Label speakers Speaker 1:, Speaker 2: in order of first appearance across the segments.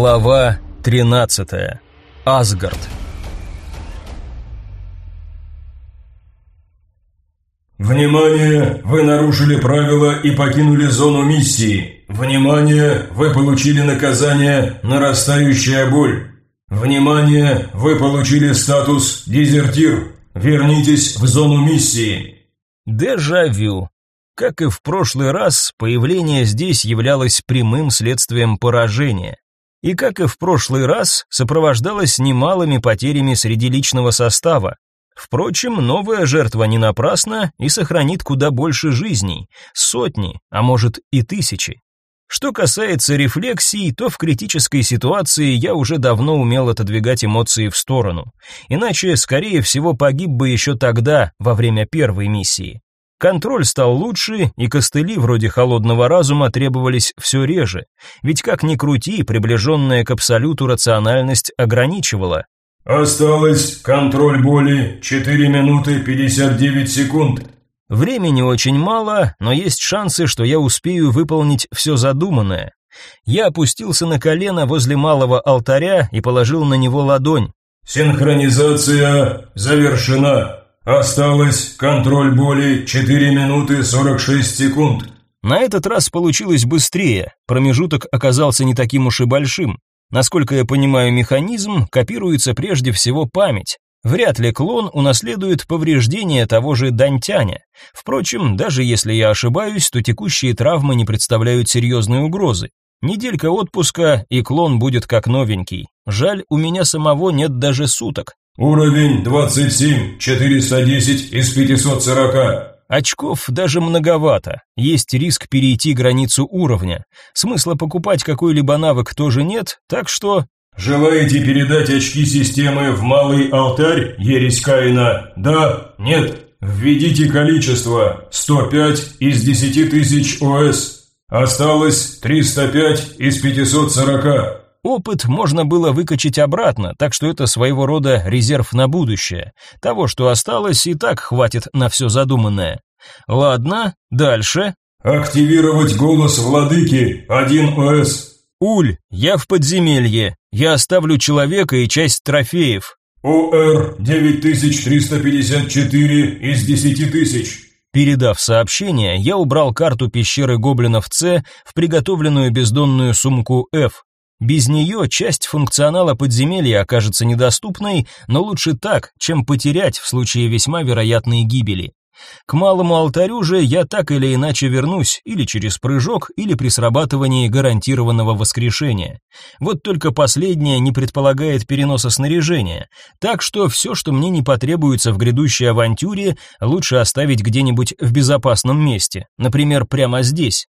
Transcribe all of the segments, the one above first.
Speaker 1: Глава 13. Асгард.
Speaker 2: Внимание! Вы нарушили правила и покинули зону миссии. Внимание! Вы получили наказание «Нарастающая боль». Внимание! Вы получили статус «Дезертир». Вернитесь в зону миссии.
Speaker 1: Дежавю. Как и в прошлый раз, появление здесь являлось прямым следствием поражения. И как и в прошлый раз, сопровождалось немалыми потерями среди личного состава, Впрочем, новая жертва не напрасна и сохранит куда больше жизней, сотни, а может и тысячи. Что касается рефлексий, то в критической ситуации я уже давно умел отодвигать эмоции в сторону. Иначе, скорее всего, погиб бы еще тогда, во время первой миссии. Контроль стал лучше, и костыли вроде холодного разума требовались все реже. Ведь как ни крути, приближенная к абсолюту рациональность ограничивала,
Speaker 2: Осталось контроль боли 4 минуты 59 секунд.
Speaker 1: Времени очень мало, но есть шансы, что я успею выполнить все задуманное. Я опустился на колено возле малого алтаря и положил на него ладонь.
Speaker 2: Синхронизация завершена. Осталось контроль боли 4 минуты 46 секунд.
Speaker 1: На этот раз получилось быстрее. Промежуток оказался не таким уж и большим. Насколько я понимаю механизм, копируется прежде всего память. Вряд ли клон унаследует повреждения того же Дантяня. Впрочем, даже если я ошибаюсь, то текущие травмы не представляют серьезной угрозы. Неделька отпуска, и клон будет как новенький. Жаль, у меня самого нет даже суток.
Speaker 2: Уровень 27, 410 из 540.
Speaker 1: Очков даже многовато. Есть риск перейти границу уровня. Смысла покупать какой-либо навык тоже нет, так что...
Speaker 2: Желаете передать очки системы в малый алтарь, ересь Каина? Да? Нет? Введите количество 105 из 10 тысяч ОС. Осталось 305 из 540.
Speaker 1: Опыт можно было выкачать обратно, так что это своего рода резерв на будущее. Того, что осталось, и так хватит на все задуманное. Ладно, дальше.
Speaker 2: Активировать голос владыки 1 ОС.
Speaker 1: Уль, я в подземелье. Я оставлю человека и часть трофеев.
Speaker 2: ОР 9354 из 10 тысяч.
Speaker 1: Передав сообщение, я убрал карту пещеры гоблинов С в приготовленную бездонную сумку F. Без нее часть функционала подземелья окажется недоступной, но лучше так, чем потерять в случае весьма вероятной гибели. К малому алтарю же я так или иначе вернусь, или через прыжок, или при срабатывании гарантированного воскрешения. Вот только последнее не предполагает переноса снаряжения, так что все, что мне не потребуется в грядущей авантюре, лучше оставить где-нибудь в безопасном месте, например, прямо здесь.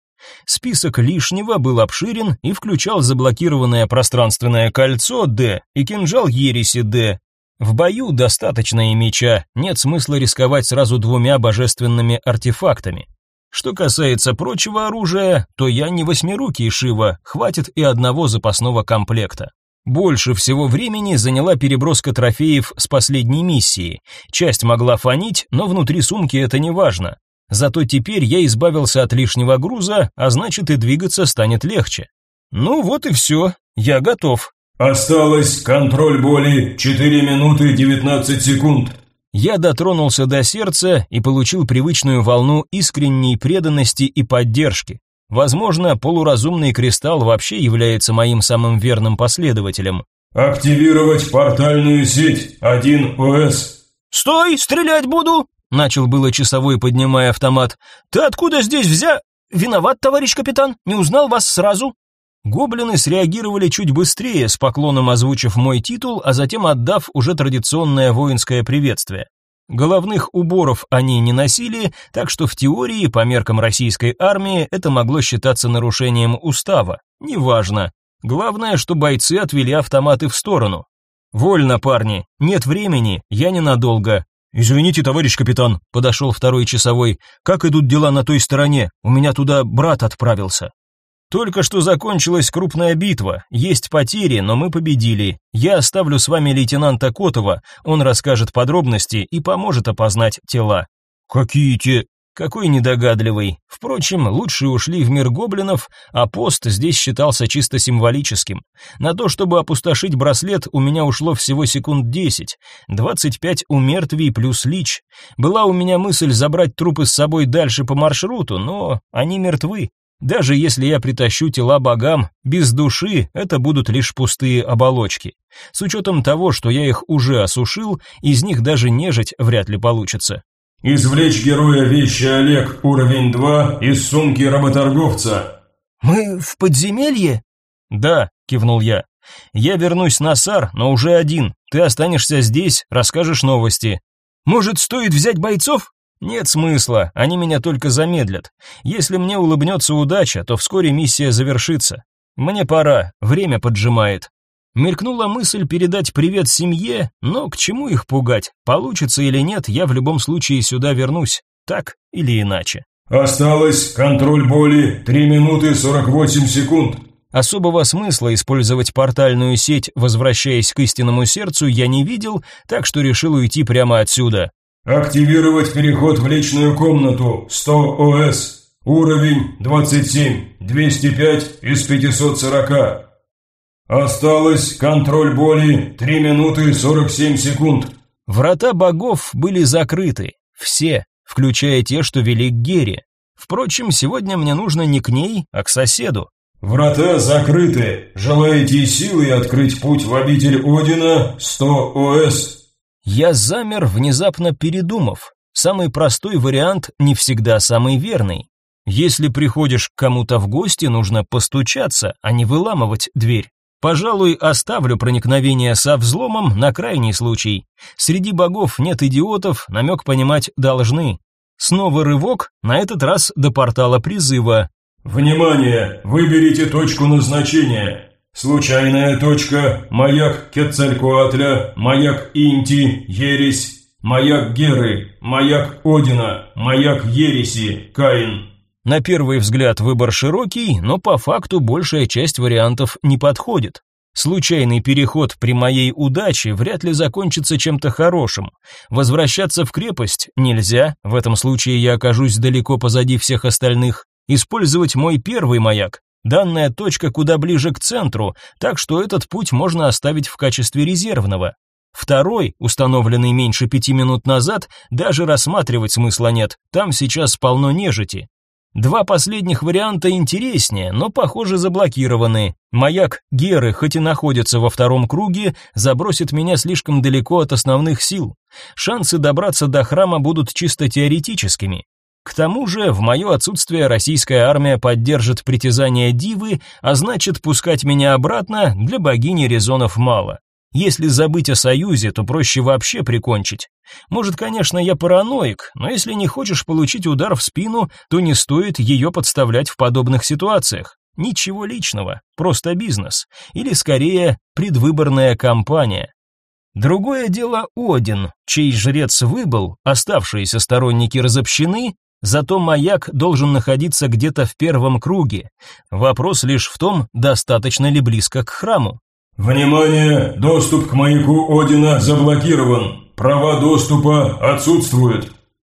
Speaker 1: Список лишнего был обширен и включал заблокированное пространственное кольцо Д и кинжал ереси Д. В бою достаточно и меча, нет смысла рисковать сразу двумя божественными артефактами. Что касается прочего оружия, то я не восьмирукий Шива, хватит и одного запасного комплекта. Больше всего времени заняла переброска трофеев с последней миссии. Часть могла фонить, но внутри сумки это не важно. Зато теперь я избавился от лишнего груза, а значит и двигаться станет легче. Ну вот и все, я готов.
Speaker 2: Осталось контроль боли 4 минуты 19 секунд.
Speaker 1: Я дотронулся до сердца и получил привычную волну искренней преданности и поддержки. Возможно, полуразумный кристалл вообще является моим самым верным последователем.
Speaker 2: Активировать портальную сеть 1 ОС.
Speaker 1: Стой, стрелять буду, Начал было часовой, поднимая автомат. «Ты откуда здесь взя...» «Виноват, товарищ капитан, не узнал вас сразу». Гоблины среагировали чуть быстрее, с поклоном озвучив мой титул, а затем отдав уже традиционное воинское приветствие. Головных уборов они не носили, так что в теории, по меркам российской армии, это могло считаться нарушением устава. Неважно. Главное, что бойцы отвели автоматы в сторону. «Вольно, парни, нет времени, я ненадолго. «Извините, товарищ капитан», — подошел второй часовой. «Как идут дела на той стороне? У меня туда брат отправился». «Только что закончилась крупная битва. Есть потери, но мы победили. Я оставлю с вами лейтенанта Котова. Он расскажет подробности и поможет опознать тела».
Speaker 2: «Какие те...»
Speaker 1: Какой недогадливый. Впрочем, лучшие ушли в мир гоблинов, а пост здесь считался чисто символическим. На то, чтобы опустошить браслет, у меня ушло всего секунд 10. 25 у мертвей плюс лич. Была у меня мысль забрать трупы с собой дальше по маршруту, но они мертвы. Даже если я притащу тела богам, без души это будут лишь пустые оболочки. С учетом того, что я их уже осушил, из них даже нежить вряд ли получится.
Speaker 2: Извлечь героя вещи Олег, уровень 2, из сумки работорговца.
Speaker 1: Мы в подземелье? Да, кивнул я. Я вернусь на Сар, но уже один. Ты останешься здесь, расскажешь новости. Может, стоит взять бойцов? Нет смысла, они меня только замедлят. Если мне улыбнется удача, то вскоре миссия завершится. Мне пора, время поджимает. Мелькнула мысль передать привет семье, но к чему их пугать? Получится или нет, я в любом случае сюда вернусь, так или иначе.
Speaker 2: Осталось контроль боли 3 минуты 48 секунд.
Speaker 1: Особого смысла использовать портальную сеть, возвращаясь к истинному сердцу, я не видел, так что решил уйти прямо отсюда.
Speaker 2: Активировать переход в личную комнату 100 ОС. Уровень 27, 205 из 540. Осталось контроль боли 3 минуты 47 секунд.
Speaker 1: Врата богов были закрыты, все, включая те, что вели к Гере. Впрочем, сегодня мне нужно не к ней, а к соседу.
Speaker 2: Врата закрыты. Желаете силой открыть путь в обитель Одина 100 ОС.
Speaker 1: Я замер, внезапно передумав. Самый простой вариант не всегда самый верный. Если приходишь к кому-то в гости, нужно постучаться, а не выламывать дверь. Пожалуй, оставлю проникновение со взломом на крайний случай. Среди богов нет идиотов, намек понимать должны. Снова рывок, на этот раз до портала призыва.
Speaker 2: Внимание! Выберите точку назначения. Случайная точка, маяк Кетцалькуатля, маяк Инти, Ересь, маяк Геры, маяк Одина, маяк Ереси, Каин.
Speaker 1: На первый взгляд выбор широкий, но по факту большая часть вариантов не подходит. Случайный переход при моей удаче вряд ли закончится чем-то хорошим. Возвращаться в крепость нельзя, в этом случае я окажусь далеко позади всех остальных. Использовать мой первый маяк. Данная точка куда ближе к центру, так что этот путь можно оставить в качестве резервного. Второй, установленный меньше пяти минут назад, даже рассматривать смысла нет, там сейчас полно нежити. Два последних варианта интереснее, но, похоже, заблокированы. Маяк Геры, хоть и находится во втором круге, забросит меня слишком далеко от основных сил. Шансы добраться до храма будут чисто теоретическими. К тому же, в мое отсутствие российская армия поддержит притязания Дивы, а значит, пускать меня обратно для богини резонов мало. Если забыть о союзе, то проще вообще прикончить. Может, конечно, я параноик, но если не хочешь получить удар в спину, то не стоит ее подставлять в подобных ситуациях. Ничего личного, просто бизнес. Или скорее, предвыборная кампания. Другое дело Один, чей жрец выбыл, оставшиеся сторонники разобщены, зато маяк должен находиться где-то в первом круге. Вопрос лишь в том, достаточно ли близко к храму.
Speaker 2: Внимание! Доступ к маяку Одина заблокирован. Права доступа отсутствуют.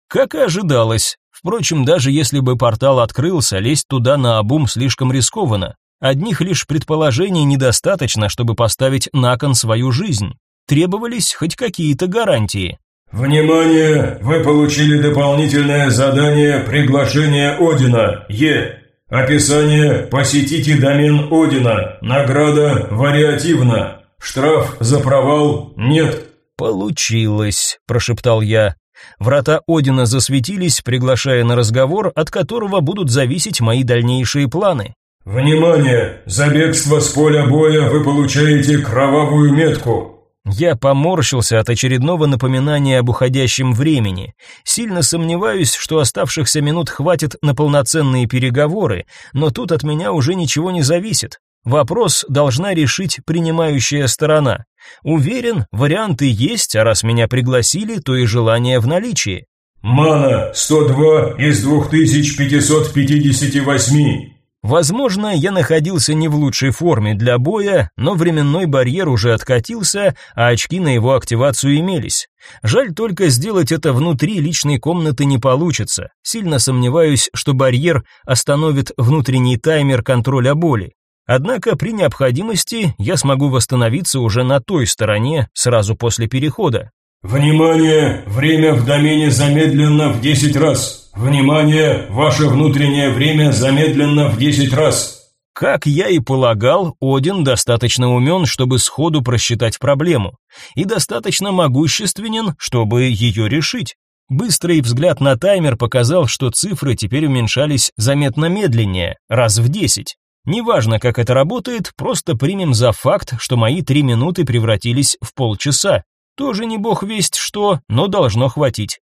Speaker 1: Как и ожидалось. Впрочем, даже если бы портал открылся, лезть туда на обум слишком рискованно. Одних лишь предположений недостаточно, чтобы поставить на кон свою жизнь. Требовались хоть какие-то гарантии.
Speaker 2: Внимание! Вы получили дополнительное задание приглашение Одина Е. Описание «Посетите домен Одина». Награда вариативна. Штраф за провал нет.
Speaker 1: Получилось, прошептал я. Врата Одина засветились, приглашая на разговор, от которого будут зависеть мои дальнейшие планы.
Speaker 2: Внимание! За бегство с поля боя вы получаете кровавую метку.
Speaker 1: Я поморщился от очередного напоминания об уходящем времени. Сильно сомневаюсь, что оставшихся минут хватит на полноценные переговоры, но тут от меня уже ничего не зависит. Вопрос должна решить принимающая сторона. Уверен, варианты есть, а раз меня пригласили, то и желание в наличии.
Speaker 2: Мана 102 из 2558.
Speaker 1: Возможно, я находился не в лучшей форме для боя, но временной барьер уже откатился, а очки на его активацию имелись. Жаль только сделать это внутри личной комнаты не получится. Сильно сомневаюсь, что барьер остановит внутренний таймер контроля боли. Однако при необходимости я смогу восстановиться уже на той стороне сразу после перехода.
Speaker 2: Внимание! Время в домене замедлено в 10 раз. Внимание! Ваше внутреннее время замедлено в 10 раз.
Speaker 1: Как я и полагал, Один достаточно умен, чтобы сходу просчитать проблему, и достаточно могущественен, чтобы ее решить. Быстрый взгляд на таймер показал, что цифры теперь уменьшались заметно медленнее, раз в 10. Неважно, как это работает, просто примем за факт, что мои три минуты превратились в полчаса. Тоже не бог весть что, но должно хватить.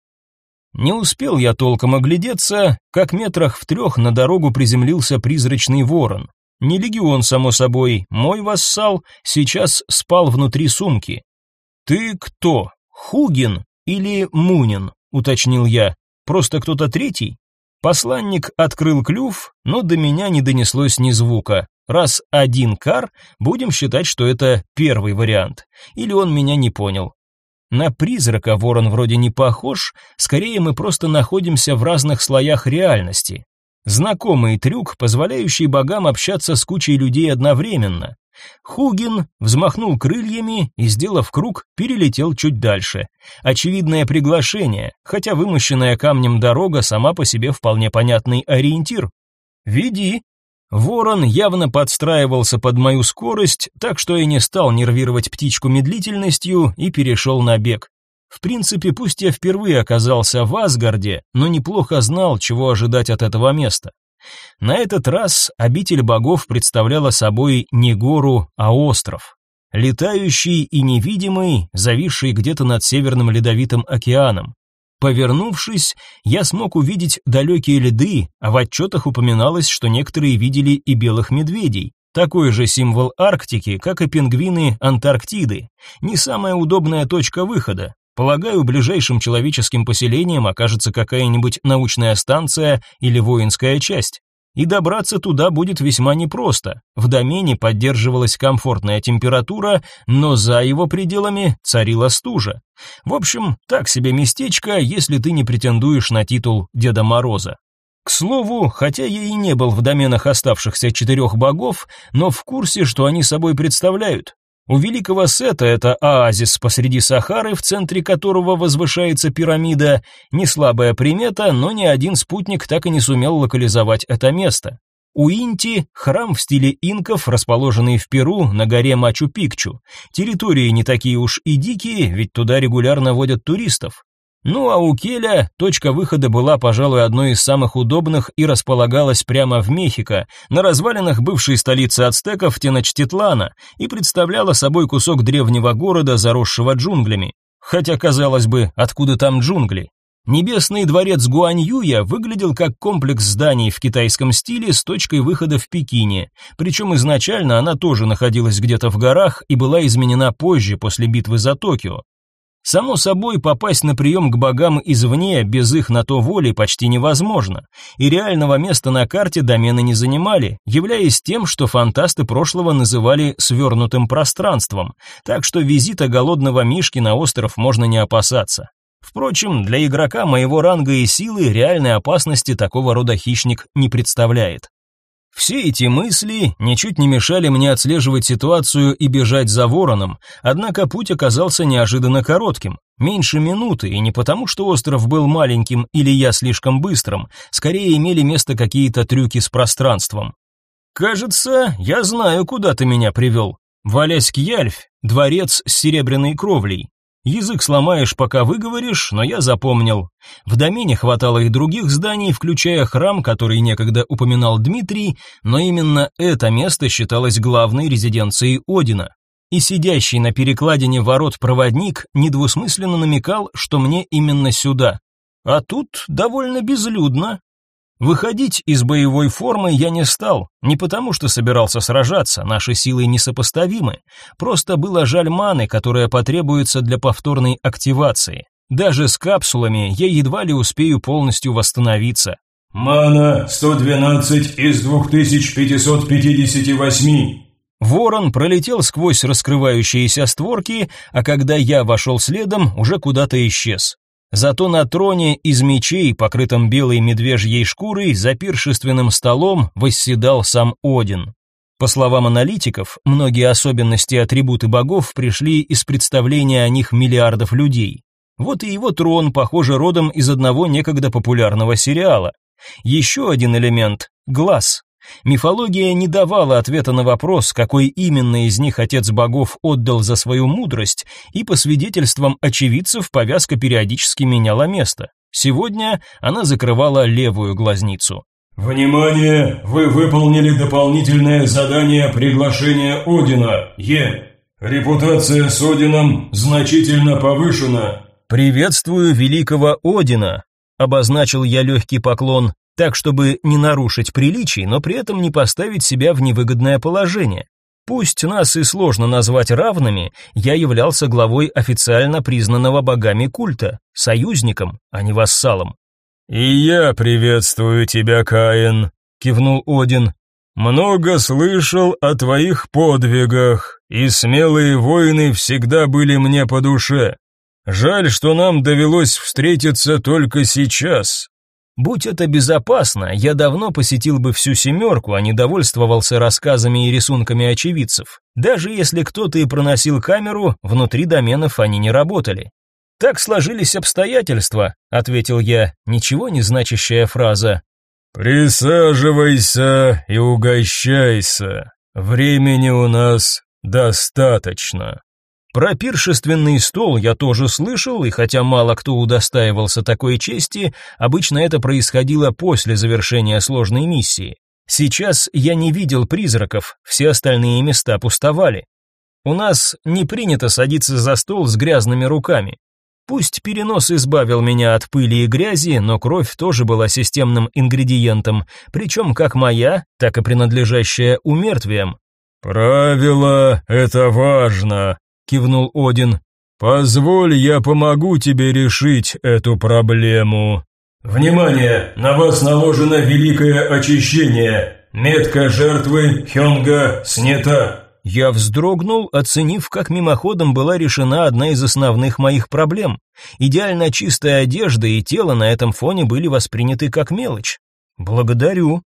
Speaker 1: Не успел я толком оглядеться, как метрах в трех на дорогу приземлился призрачный ворон. Не легион, само собой, мой вассал сейчас спал внутри сумки. «Ты кто? Хугин или Мунин?» — уточнил я. «Просто кто-то третий?» Посланник открыл клюв, но до меня не донеслось ни звука. Раз один кар, будем считать, что это первый вариант. Или он меня не понял. На призрака ворон вроде не похож, скорее мы просто находимся в разных слоях реальности. Знакомый трюк, позволяющий богам общаться с кучей людей одновременно. Хугин взмахнул крыльями и, сделав круг, перелетел чуть дальше. Очевидное приглашение, хотя вымощенная камнем дорога сама по себе вполне понятный ориентир. «Веди», Ворон явно подстраивался под мою скорость, так что я не стал нервировать птичку медлительностью и перешел на бег. В принципе, пусть я впервые оказался в Асгарде, но неплохо знал, чего ожидать от этого места. На этот раз обитель богов представляла собой не гору, а остров. Летающий и невидимый, зависший где-то над Северным Ледовитым океаном. Повернувшись, я смог увидеть далекие льды, а в отчетах упоминалось, что некоторые видели и белых медведей. Такой же символ Арктики, как и пингвины Антарктиды. Не самая удобная точка выхода. Полагаю, ближайшим человеческим поселением окажется какая-нибудь научная станция или воинская часть и добраться туда будет весьма непросто. В домене поддерживалась комфортная температура, но за его пределами царила стужа. В общем, так себе местечко, если ты не претендуешь на титул Деда Мороза. К слову, хотя я и не был в доменах оставшихся четырех богов, но в курсе, что они собой представляют. У Великого Сета это оазис посреди Сахары, в центре которого возвышается пирамида, не слабая примета, но ни один спутник так и не сумел локализовать это место. У Инти храм в стиле инков, расположенный в Перу на горе Мачу-Пикчу. Территории не такие уж и дикие, ведь туда регулярно водят туристов. Ну а у Келя точка выхода была, пожалуй, одной из самых удобных и располагалась прямо в Мехико, на развалинах бывшей столицы ацтеков Теночтитлана, и представляла собой кусок древнего города, заросшего джунглями. Хотя, казалось бы, откуда там джунгли? Небесный дворец Гуаньюя выглядел как комплекс зданий в китайском стиле с точкой выхода в Пекине, причем изначально она тоже находилась где-то в горах и была изменена позже, после битвы за Токио. Само собой, попасть на прием к богам извне, без их на то воли, почти невозможно, и реального места на карте домены не занимали, являясь тем, что фантасты прошлого называли свернутым пространством, так что визита голодного мишки на остров можно не опасаться. Впрочем, для игрока моего ранга и силы реальной опасности такого рода хищник не представляет. Все эти мысли ничуть не мешали мне отслеживать ситуацию и бежать за вороном, однако путь оказался неожиданно коротким. Меньше минуты, и не потому, что остров был маленьким или я слишком быстрым, скорее имели место какие-то трюки с пространством. «Кажется, я знаю, куда ты меня привел. Валяськ Яльфь, дворец с серебряной кровлей. Язык сломаешь, пока выговоришь, но я запомнил. В домене хватало и других зданий, включая храм, который некогда упоминал Дмитрий, но именно это место считалось главной резиденцией Одина. И сидящий на перекладине ворот проводник недвусмысленно намекал, что мне именно сюда. А тут довольно безлюдно, Выходить из боевой формы я не стал, не потому что собирался сражаться, наши силы несопоставимы, просто было жаль маны, которая потребуется для повторной активации. Даже с капсулами я едва ли успею полностью восстановиться.
Speaker 2: Мана 112 из 2558.
Speaker 1: Ворон пролетел сквозь раскрывающиеся створки, а когда я вошел следом, уже куда-то исчез. Зато на троне из мечей, покрытом белой медвежьей шкурой, за пиршественным столом восседал сам Один. По словам аналитиков, многие особенности и атрибуты богов пришли из представления о них миллиардов людей. Вот и его трон, похоже, родом из одного некогда популярного сериала. Еще один элемент – глаз. Мифология не давала ответа на вопрос, какой именно из них отец богов отдал за свою мудрость, и по свидетельствам очевидцев повязка периодически меняла место. Сегодня она закрывала левую глазницу.
Speaker 2: «Внимание! Вы выполнили дополнительное задание приглашения Одина, Е. Репутация с Одином значительно повышена».
Speaker 1: «Приветствую великого Одина», — обозначил я легкий поклон, так, чтобы не нарушить приличий, но при этом не поставить себя в невыгодное положение. Пусть нас и сложно назвать равными, я являлся главой официально признанного богами культа, союзником, а не вассалом.
Speaker 2: «И я приветствую тебя, Каин», — кивнул Один. «Много слышал о твоих подвигах, и смелые воины всегда были мне по душе. Жаль, что нам довелось встретиться только сейчас,
Speaker 1: Будь это безопасно, я давно посетил бы всю семерку, а не довольствовался рассказами и рисунками очевидцев. Даже если кто-то и проносил камеру, внутри доменов они не работали. Так сложились обстоятельства, ответил я, ничего не значащая фраза.
Speaker 2: Присаживайся и угощайся. Времени у нас достаточно.
Speaker 1: Про пиршественный стол я тоже слышал, и хотя мало кто удостаивался такой чести, обычно это происходило после завершения сложной миссии. Сейчас я не видел призраков, все остальные места пустовали. У нас не принято садиться за стол с грязными руками. Пусть перенос избавил меня от пыли и грязи, но кровь тоже была системным ингредиентом, причем как моя, так и принадлежащая умертвиям.
Speaker 2: «Правило — это важно», кивнул Один. Позволь, я помогу тебе решить эту проблему. Внимание, на вас наложено великое очищение. Метка жертвы Хёнга снята.
Speaker 1: Я вздрогнул, оценив, как мимоходом была решена одна из основных моих проблем. Идеально чистая одежда и тело на этом фоне были восприняты как мелочь. Благодарю.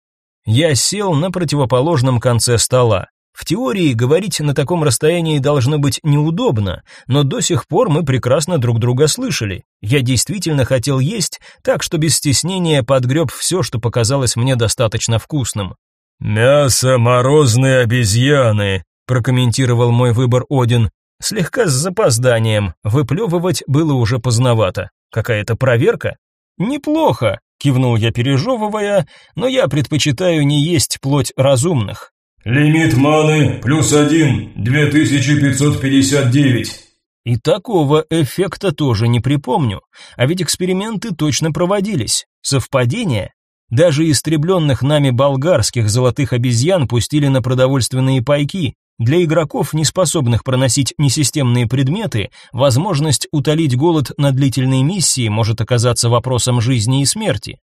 Speaker 1: Я сел на противоположном конце стола. В теории говорить на таком расстоянии должно быть неудобно, но до сих пор мы прекрасно друг друга слышали. Я действительно хотел есть, так что без стеснения подгреб все, что показалось мне достаточно вкусным.
Speaker 2: «Мясо морозной обезьяны», — прокомментировал мой выбор Один.
Speaker 1: Слегка с запозданием, выплевывать было уже поздновато. Какая-то проверка? «Неплохо», — кивнул я, пережевывая, «но я предпочитаю не есть плоть разумных.
Speaker 2: Лимит маны плюс один, 2559.
Speaker 1: И такого эффекта тоже не припомню. А ведь эксперименты точно проводились. Совпадение? Даже истребленных нами болгарских золотых обезьян пустили на продовольственные пайки. Для игроков, не способных проносить несистемные предметы, возможность утолить голод на длительной миссии может оказаться вопросом жизни и смерти.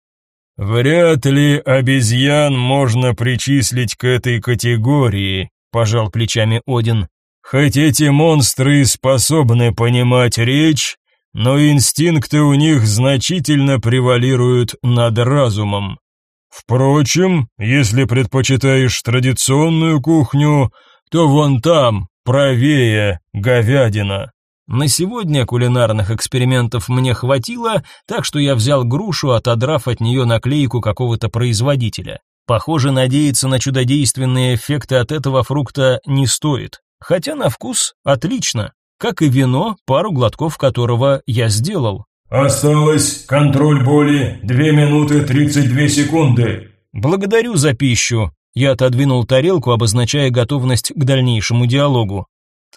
Speaker 2: Вряд ли обезьян можно причислить к этой категории, пожал плечами Один. Хоть эти монстры способны понимать речь, но инстинкты у них значительно превалируют над разумом. Впрочем, если предпочитаешь традиционную кухню, то вон там, правее, говядина.
Speaker 1: На сегодня кулинарных экспериментов мне хватило, так что я взял грушу, отодрав от нее наклейку какого-то производителя. Похоже, надеяться на чудодейственные эффекты от этого фрукта не стоит. Хотя на вкус отлично, как и вино, пару глотков которого я сделал.
Speaker 2: Осталось контроль боли 2 минуты 32 секунды.
Speaker 1: Благодарю за пищу. Я отодвинул тарелку, обозначая готовность к дальнейшему диалогу.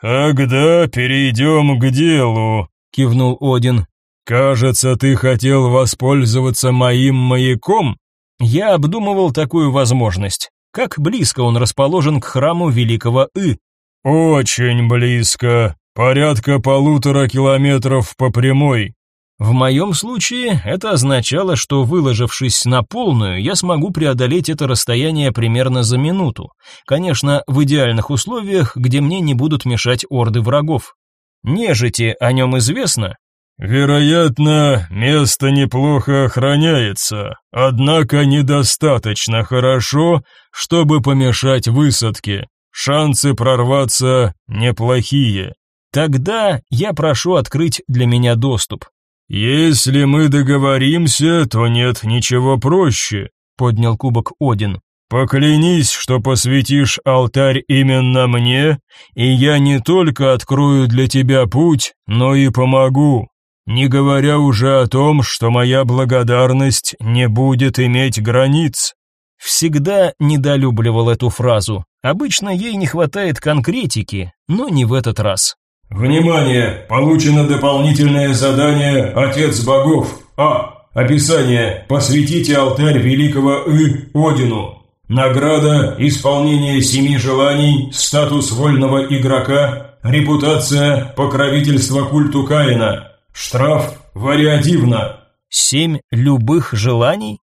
Speaker 2: «Тогда перейдем к делу», — кивнул Один. «Кажется, ты хотел воспользоваться моим маяком?»
Speaker 1: Я обдумывал такую возможность. Как близко он расположен к храму великого И?
Speaker 2: «Очень близко. Порядка полутора километров по прямой».
Speaker 1: В моем случае это означало, что выложившись на полную, я смогу преодолеть это расстояние примерно за минуту. Конечно, в идеальных условиях, где мне не будут мешать орды врагов. Нежити о нем известно?
Speaker 2: Вероятно, место неплохо охраняется, однако недостаточно хорошо, чтобы помешать высадке. Шансы прорваться неплохие.
Speaker 1: Тогда я прошу открыть для меня доступ.
Speaker 2: Если мы договоримся, то нет ничего проще, поднял кубок Один. Поклянись, что посвятишь алтарь именно мне, и я не только открою для тебя путь, но и помогу. Не говоря уже о том, что моя благодарность не будет иметь границ.
Speaker 1: Всегда недолюбливал эту фразу. Обычно ей не хватает конкретики, но не в этот раз.
Speaker 2: Внимание! Получено дополнительное задание «Отец богов». А. Описание. Посвятите алтарь великого И Одину. Награда, исполнение семи желаний, статус вольного игрока, репутация, покровительство культу Каина. Штраф вариативно.
Speaker 1: Семь любых желаний?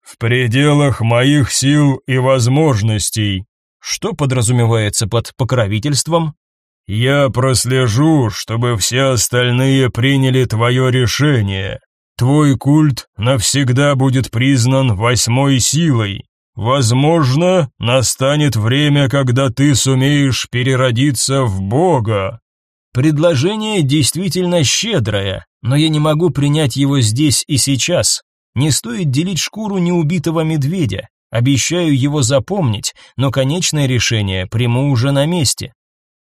Speaker 2: В пределах моих сил и возможностей.
Speaker 1: Что подразумевается под покровительством?
Speaker 2: Я прослежу, чтобы все остальные приняли твое решение. Твой культ навсегда будет признан восьмой силой. Возможно, настанет время, когда ты сумеешь переродиться в Бога.
Speaker 1: Предложение действительно щедрое, но я не могу принять его здесь и сейчас. Не стоит делить шкуру неубитого медведя. Обещаю его запомнить, но конечное решение приму уже на месте.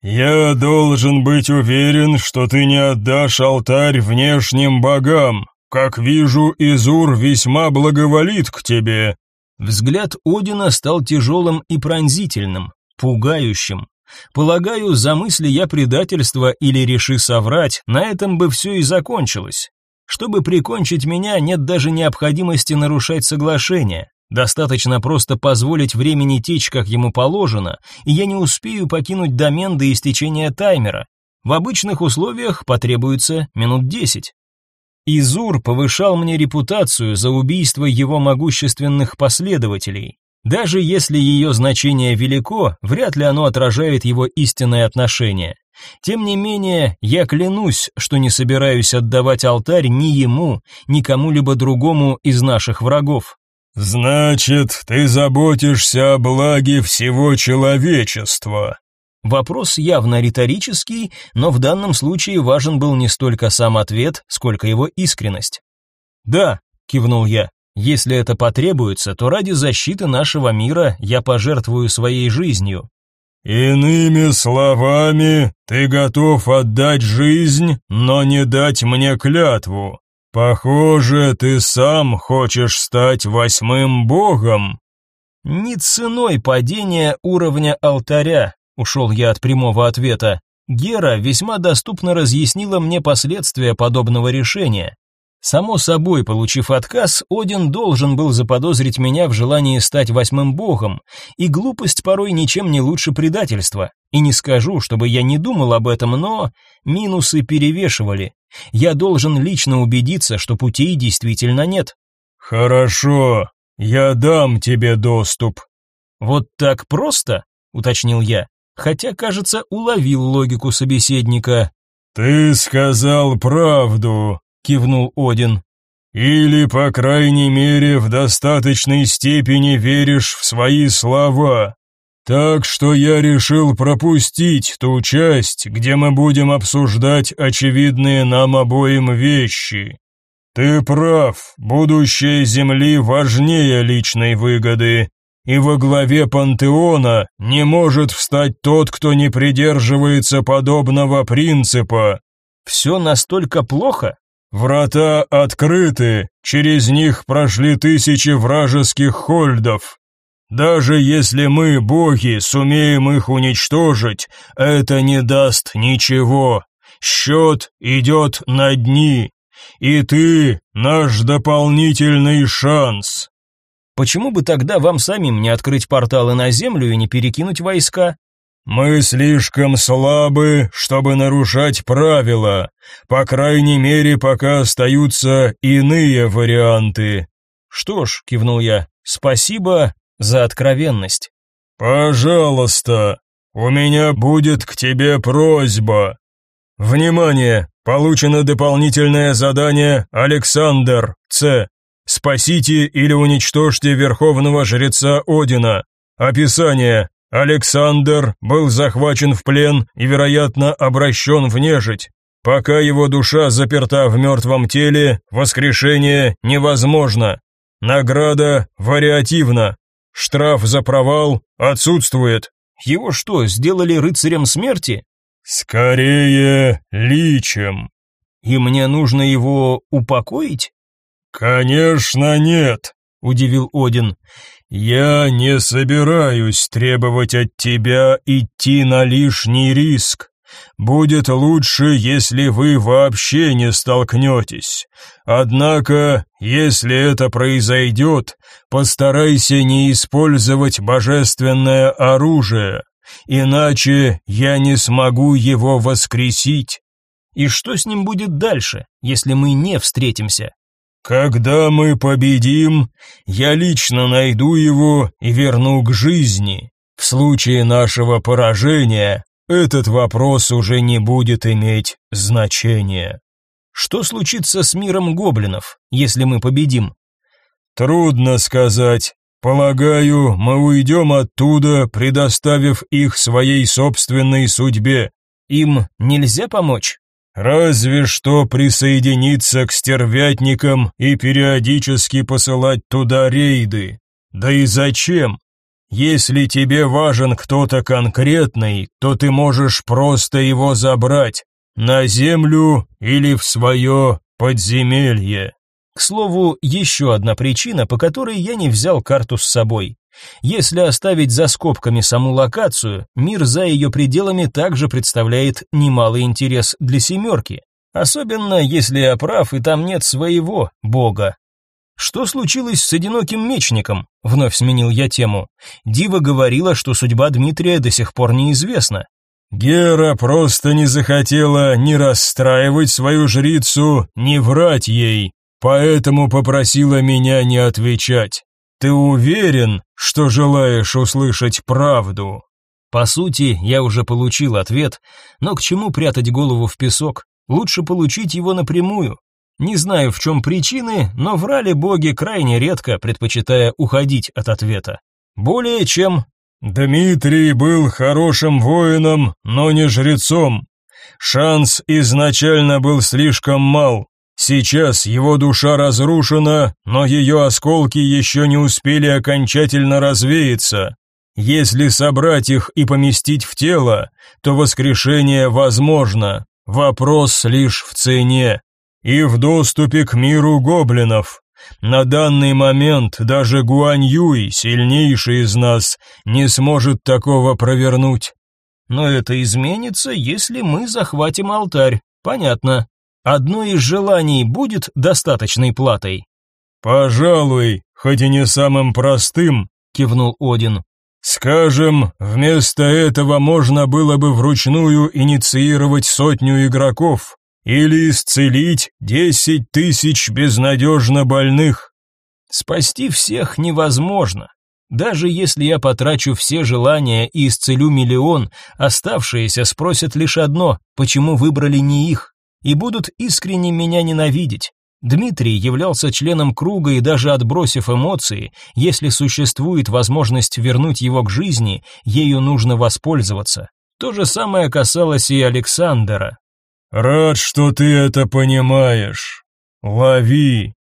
Speaker 2: «Я должен быть уверен, что ты не отдашь алтарь внешним богам. Как вижу, Изур весьма благоволит к тебе».
Speaker 1: Взгляд Одина стал тяжелым и пронзительным, пугающим. Полагаю, замысли я предательство или реши соврать, на этом бы все и закончилось. Чтобы прикончить меня, нет даже необходимости нарушать соглашение. Достаточно просто позволить времени течь, как ему положено, и я не успею покинуть домен до истечения таймера. В обычных условиях потребуется минут десять. Изур повышал мне репутацию за убийство его могущественных последователей. Даже если ее значение велико, вряд ли оно отражает его истинное отношение. Тем не менее, я клянусь, что не собираюсь отдавать алтарь ни ему, ни кому-либо другому из наших врагов.
Speaker 2: «Значит, ты заботишься о благе всего человечества?»
Speaker 1: Вопрос явно риторический, но в данном случае важен был не столько сам ответ, сколько его искренность. «Да», — кивнул я, — «если это потребуется, то ради защиты нашего мира я пожертвую своей жизнью».
Speaker 2: «Иными словами, ты готов отдать жизнь, но не дать мне клятву. Похоже, ты сам хочешь стать восьмым богом.
Speaker 1: Не ценой падения уровня алтаря, ушел я от прямого ответа. Гера весьма доступно разъяснила мне последствия подобного решения. Само собой, получив отказ, Один должен был заподозрить меня в желании стать восьмым богом, и глупость порой ничем не лучше предательства. И не скажу, чтобы я не думал об этом, но минусы перевешивали. Я должен лично убедиться, что путей действительно нет.
Speaker 2: Хорошо, я дам тебе доступ.
Speaker 1: Вот так просто, уточнил я, хотя, кажется, уловил логику собеседника.
Speaker 2: Ты сказал правду, кивнул Один. Или, по крайней мере, в достаточной степени веришь в свои слова. Так что я решил пропустить ту часть, где мы будем обсуждать очевидные нам обоим вещи. Ты прав, будущее Земли важнее личной выгоды, и во главе пантеона не может встать тот, кто не придерживается подобного принципа.
Speaker 1: Все настолько плохо?
Speaker 2: Врата открыты, через них прошли тысячи вражеских хольдов. Даже если мы, боги, сумеем их уничтожить, это не даст ничего. Счет идет на дни, и ты наш дополнительный шанс.
Speaker 1: Почему бы тогда вам самим не открыть порталы на землю и не перекинуть войска?
Speaker 2: Мы слишком слабы, чтобы нарушать правила. По крайней мере, пока остаются иные варианты.
Speaker 1: Что ж, кивнул я. Спасибо за откровенность.
Speaker 2: Пожалуйста. У меня будет к тебе просьба. Внимание, получено дополнительное задание Александр Ц. Спасите или уничтожьте верховного жреца Одина. Описание: Александр был захвачен в плен и, вероятно, обращен в нежить. Пока его душа заперта в мертвом теле, воскрешение невозможно. Награда вариативна. Штраф за провал отсутствует.
Speaker 1: Его что, сделали рыцарем смерти?
Speaker 2: Скорее, личем.
Speaker 1: И мне нужно его упокоить?
Speaker 2: Конечно, нет, удивил Один. «Я не собираюсь требовать от тебя идти на лишний риск. Будет лучше, если вы вообще не столкнетесь. Однако, если это произойдет, постарайся не использовать божественное оружие, иначе я не смогу его воскресить».
Speaker 1: «И что с ним будет дальше, если мы не встретимся?»
Speaker 2: Когда мы победим, я лично найду его и верну к жизни. В случае нашего поражения этот вопрос уже не будет иметь значения.
Speaker 1: Что случится с миром гоблинов, если мы победим?
Speaker 2: Трудно сказать. Полагаю, мы уйдем оттуда, предоставив их своей собственной судьбе.
Speaker 1: Им нельзя помочь?
Speaker 2: Разве что присоединиться к стервятникам и периодически посылать туда рейды. Да и зачем? Если тебе важен кто-то конкретный, то ты можешь просто его забрать на землю или в свое подземелье.
Speaker 1: К слову, еще одна причина, по которой я не взял карту с собой. Если оставить за скобками саму локацию, мир за ее пределами также представляет немалый интерес для семерки. Особенно если я прав и там нет своего бога. Что случилось с одиноким мечником? Вновь сменил я тему. Дива говорила, что судьба Дмитрия до сих пор неизвестна.
Speaker 2: Гера просто не захотела ни расстраивать свою жрицу, ни врать ей, поэтому попросила меня не отвечать. Ты уверен, что желаешь услышать правду?
Speaker 1: По сути, я уже получил ответ, но к чему прятать голову в песок? Лучше получить его напрямую. Не знаю, в чем причины, но врали боги крайне редко, предпочитая уходить от ответа. Более чем
Speaker 2: Дмитрий был хорошим воином, но не жрецом. Шанс изначально был слишком мал. Сейчас его душа разрушена, но ее осколки еще не успели окончательно развеяться. Если собрать их и поместить в тело, то воскрешение возможно. Вопрос лишь в цене и в доступе к миру гоблинов. На данный момент даже Гуань Юй, сильнейший из нас, не сможет такого провернуть.
Speaker 1: Но это изменится, если мы захватим алтарь. Понятно. Одно из желаний будет достаточной платой.
Speaker 2: Пожалуй, хоть и не самым простым, кивнул Один. Скажем, вместо этого можно было бы вручную инициировать сотню игроков или исцелить десять тысяч безнадежно больных.
Speaker 1: Спасти всех невозможно. Даже если я потрачу все желания и исцелю миллион, оставшиеся спросят лишь одно: почему выбрали не их? и будут искренне меня ненавидеть. Дмитрий являлся членом круга и даже отбросив эмоции, если существует возможность вернуть его к жизни, ею нужно воспользоваться. То же самое касалось и Александра.
Speaker 2: Рад, что ты это понимаешь. Лови.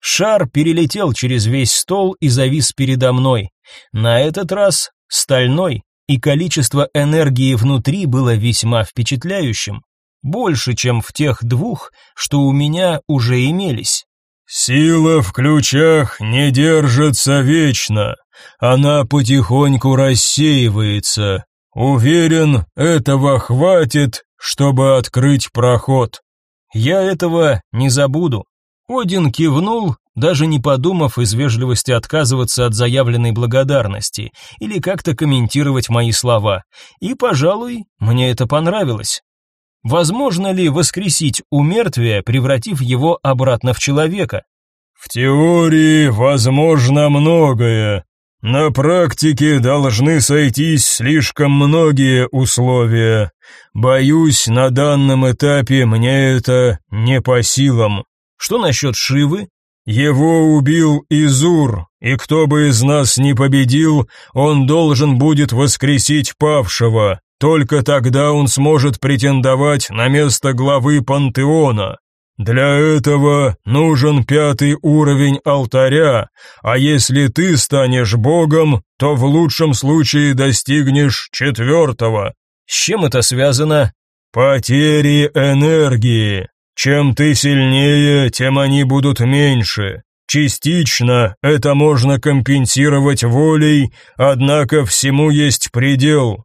Speaker 1: Шар перелетел через весь стол и завис передо мной. На этот раз стальной, и количество энергии внутри было весьма впечатляющим больше, чем в тех двух, что у меня уже имелись.
Speaker 2: Сила в ключах не держится вечно, она потихоньку рассеивается. Уверен, этого хватит, чтобы открыть проход.
Speaker 1: Я этого не забуду. Один кивнул, даже не подумав из вежливости отказываться от заявленной благодарности или как-то комментировать мои слова. И, пожалуй, мне это понравилось. Возможно ли воскресить у мертвия, превратив его обратно в человека?
Speaker 2: В теории возможно многое. На практике должны сойтись слишком многие условия. Боюсь, на данном этапе мне это не по силам.
Speaker 1: Что насчет Шивы?
Speaker 2: Его убил Изур, и кто бы из нас не победил, он должен будет воскресить павшего. Только тогда он сможет претендовать на место главы пантеона. Для этого нужен пятый уровень алтаря, а если ты станешь богом, то в лучшем случае достигнешь четвертого.
Speaker 1: С чем это связано?
Speaker 2: Потери энергии. Чем ты сильнее, тем они будут меньше. Частично это можно компенсировать волей, однако всему есть предел.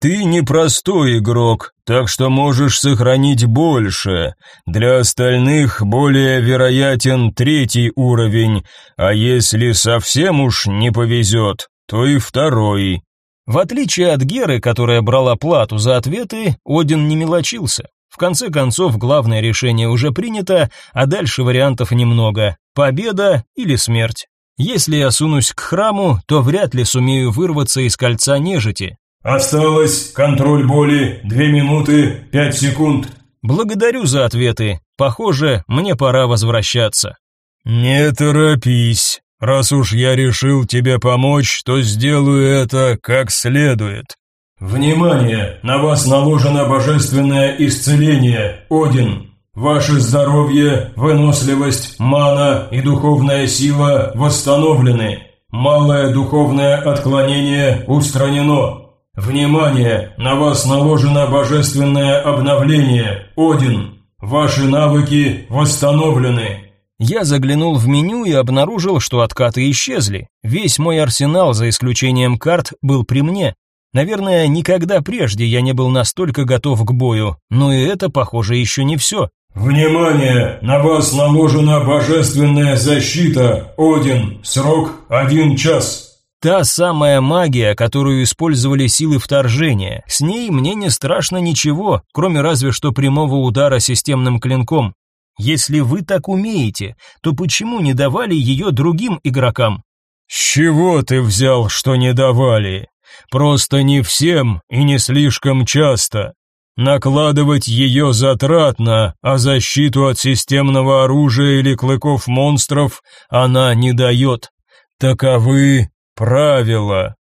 Speaker 2: Ты непростой игрок, так что можешь сохранить больше. Для остальных более вероятен третий уровень, а если совсем уж не повезет, то и второй.
Speaker 1: В отличие от Геры, которая брала плату за ответы, Один не мелочился. В конце концов, главное решение уже принято, а дальше вариантов немного. Победа или смерть. Если я сунусь к храму, то вряд ли сумею вырваться из кольца нежити.
Speaker 2: Осталось контроль боли две минуты пять секунд.
Speaker 1: Благодарю за ответы. Похоже, мне пора возвращаться.
Speaker 2: Не торопись. Раз уж я решил тебе помочь, то сделаю это как следует. Внимание, на вас наложено божественное исцеление, Один. Ваше здоровье, выносливость, мана и духовная сила восстановлены. Малое духовное отклонение устранено. Внимание! На вас наложено божественное обновление. Один. Ваши навыки восстановлены.
Speaker 1: Я заглянул в меню и обнаружил, что откаты исчезли. Весь мой арсенал, за исключением карт, был при мне. Наверное, никогда прежде я не был настолько готов к бою, но и это, похоже, еще не все.
Speaker 2: Внимание! На вас наложена божественная защита. Один. Срок один час.
Speaker 1: Та самая магия, которую использовали силы вторжения. С ней мне не страшно ничего, кроме разве что прямого удара системным клинком. Если вы так умеете, то почему не давали ее другим игрокам?
Speaker 2: С чего ты взял, что не давали? Просто не всем и не слишком часто. Накладывать ее затратно, а защиту от системного оружия или клыков монстров она не дает. Таковы правила.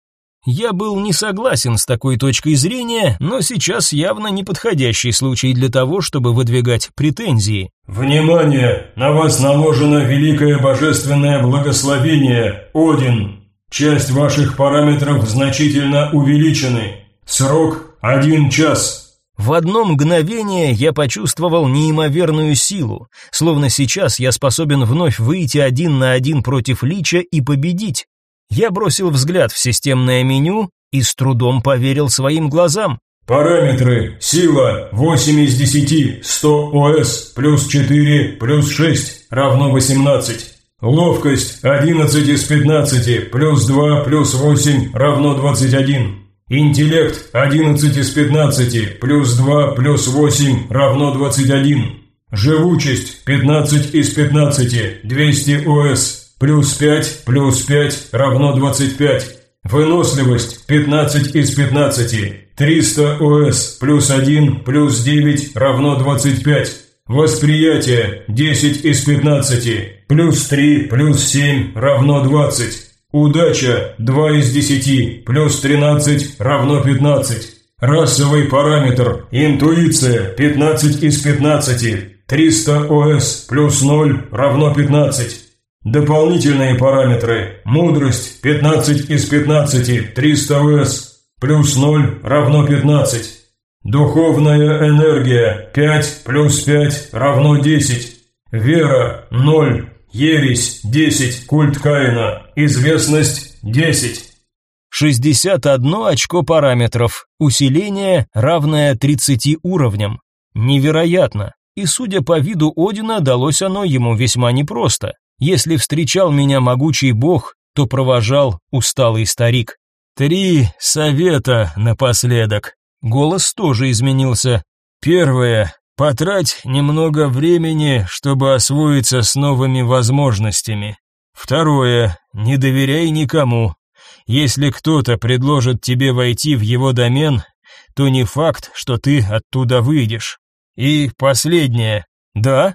Speaker 1: Я был не согласен с такой точкой зрения, но сейчас явно неподходящий случай для того, чтобы выдвигать претензии.
Speaker 2: Внимание! На вас наложено великое божественное благословение, Один. Часть ваших параметров значительно увеличены. Срок один час.
Speaker 1: В одно мгновение я почувствовал неимоверную силу, словно сейчас я способен вновь выйти один на один против Лича и победить. Я бросил взгляд в системное меню и с трудом поверил своим глазам.
Speaker 2: Параметры. Сила 8 из 10, 100 ОС, плюс 4, плюс 6, равно 18. Ловкость 11 из 15, плюс 2, плюс 8, равно 21. Интеллект 11 из 15, плюс 2, плюс 8, равно 21. Живучесть 15 из 15, 200 ОС, Плюс 5 плюс 5 равно 25. Выносливость 15 из 15. 300 ОС плюс 1 плюс 9 равно 25. Восприятие 10 из 15. Плюс 3 плюс 7 равно 20. Удача 2 из 10 плюс 13 равно 15. Расовый параметр интуиция 15 из 15. 300 ОС плюс 0 равно 15. Дополнительные параметры. Мудрость 15 из 15, 300 ВС, плюс 0 равно 15. Духовная энергия 5 плюс 5 равно 10. Вера 0, ересь 10, культ Каина, известность 10.
Speaker 1: 61 очко параметров, усиление, равное 30 уровням. Невероятно. И судя по виду Одина, далось оно ему весьма непросто. Если встречал меня могучий бог, то провожал усталый старик. Три совета напоследок. Голос тоже изменился. Первое. Потрать немного времени, чтобы освоиться с новыми возможностями. Второе. Не доверяй никому. Если кто-то предложит тебе войти в его домен, то не факт, что ты оттуда выйдешь. И последнее. Да?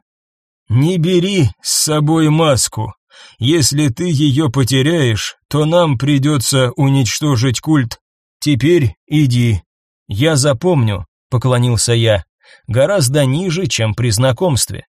Speaker 1: Не бери с собой маску. Если ты ее потеряешь, то нам придется уничтожить культ. Теперь иди. Я запомню, поклонился я, гораздо ниже, чем при знакомстве.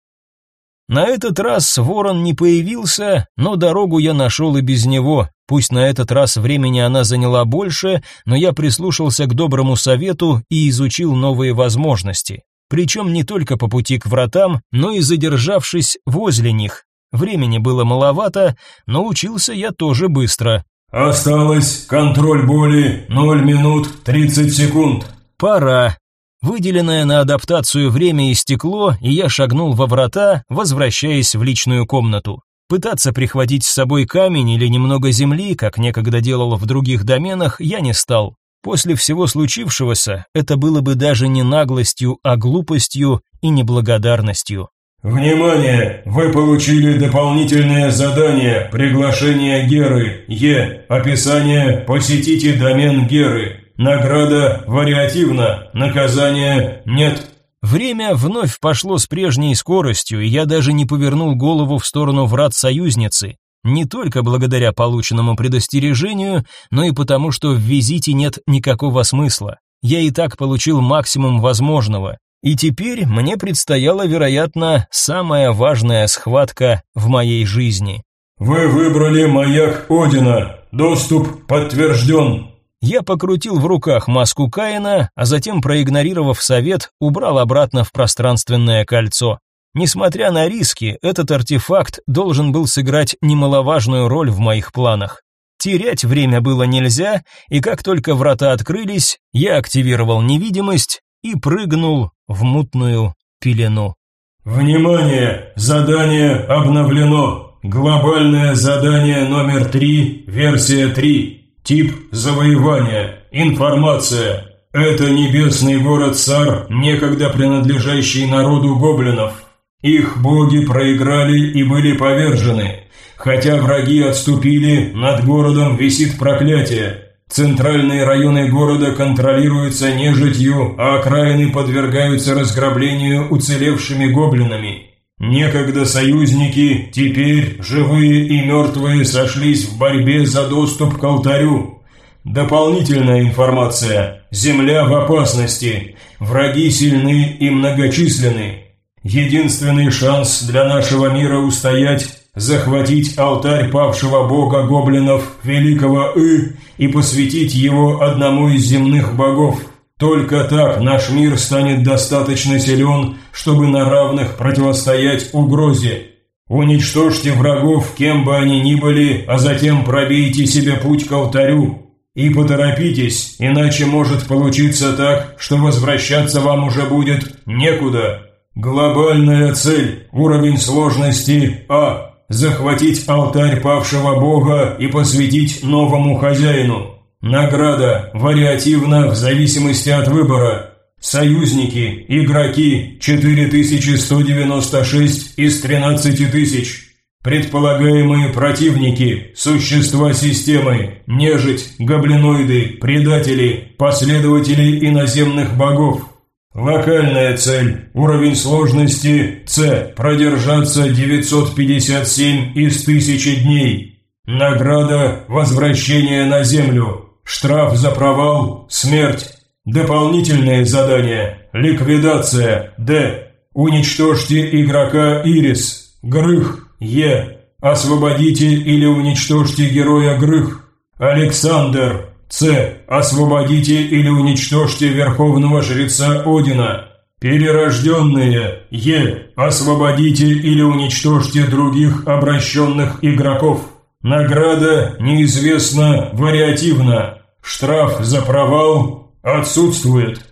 Speaker 1: На этот раз ворон не появился, но дорогу я нашел и без него. Пусть на этот раз времени она заняла больше, но я прислушался к доброму совету и изучил новые возможности. Причем не только по пути к вратам, но и задержавшись возле них. Времени было маловато, но учился я тоже быстро.
Speaker 2: «Осталось контроль боли 0 минут 30 секунд».
Speaker 1: «Пора», Выделенное на адаптацию время истекло, и я шагнул во врата, возвращаясь в личную комнату. Пытаться прихватить с собой камень или немного земли, как некогда делал в других доменах, я не стал. После всего случившегося это было бы даже не наглостью, а глупостью и неблагодарностью.
Speaker 2: Внимание! Вы получили дополнительное задание «Приглашение Геры» Е. Описание «Посетите домен Геры». Награда вариативна, наказание нет.
Speaker 1: Время вновь пошло с прежней скоростью, и я даже не повернул голову в сторону врат союзницы. Не только благодаря полученному предостережению, но и потому, что в визите нет никакого смысла. Я и так получил максимум возможного. И теперь мне предстояла, вероятно, самая важная схватка в моей жизни.
Speaker 2: Вы выбрали маяк Одина. Доступ подтвержден.
Speaker 1: Я покрутил в руках маску Каина, а затем, проигнорировав совет, убрал обратно в пространственное кольцо. Несмотря на риски, этот артефакт должен был сыграть немаловажную роль в моих планах. Терять время было нельзя, и как только врата открылись, я активировал невидимость и прыгнул в мутную пелену.
Speaker 2: Внимание! Задание обновлено. Глобальное задание номер 3, версия 3. Тип завоевания. Информация. Это небесный город Сар, некогда принадлежащий народу гоблинов. Их боги проиграли и были повержены. Хотя враги отступили, над городом висит проклятие. Центральные районы города контролируются нежитью, а окраины подвергаются разграблению уцелевшими гоблинами. Некогда союзники, теперь живые и мертвые сошлись в борьбе за доступ к алтарю. Дополнительная информация. Земля в опасности. Враги сильны и многочисленны. Единственный шанс для нашего мира устоять – захватить алтарь павшего бога гоблинов, великого И, и посвятить его одному из земных богов – только так наш мир станет достаточно силен, чтобы на равных противостоять угрозе. Уничтожьте врагов, кем бы они ни были, а затем пробейте себе путь к алтарю. И поторопитесь, иначе может получиться так, что возвращаться вам уже будет некуда. Глобальная цель, уровень сложности А. Захватить алтарь павшего бога и посвятить новому хозяину. Награда вариативна в зависимости от выбора. Союзники, игроки 4196 из 13 тысяч. Предполагаемые противники, существа системы, нежить, гоблиноиды, предатели, последователи иноземных богов. Локальная цель, уровень сложности С, продержаться 957 из 1000 дней. Награда возвращение на Землю. Штраф за провал – смерть. Дополнительные задания – ликвидация – Д. Уничтожьте игрока Ирис, Грых – Е. Освободите или уничтожьте героя Грых. Александр – С. Освободите или уничтожьте верховного жреца Одина. Перерожденные – Е. Освободите или уничтожьте других обращенных игроков. Награда неизвестна, вариативна. Штраф за провал отсутствует.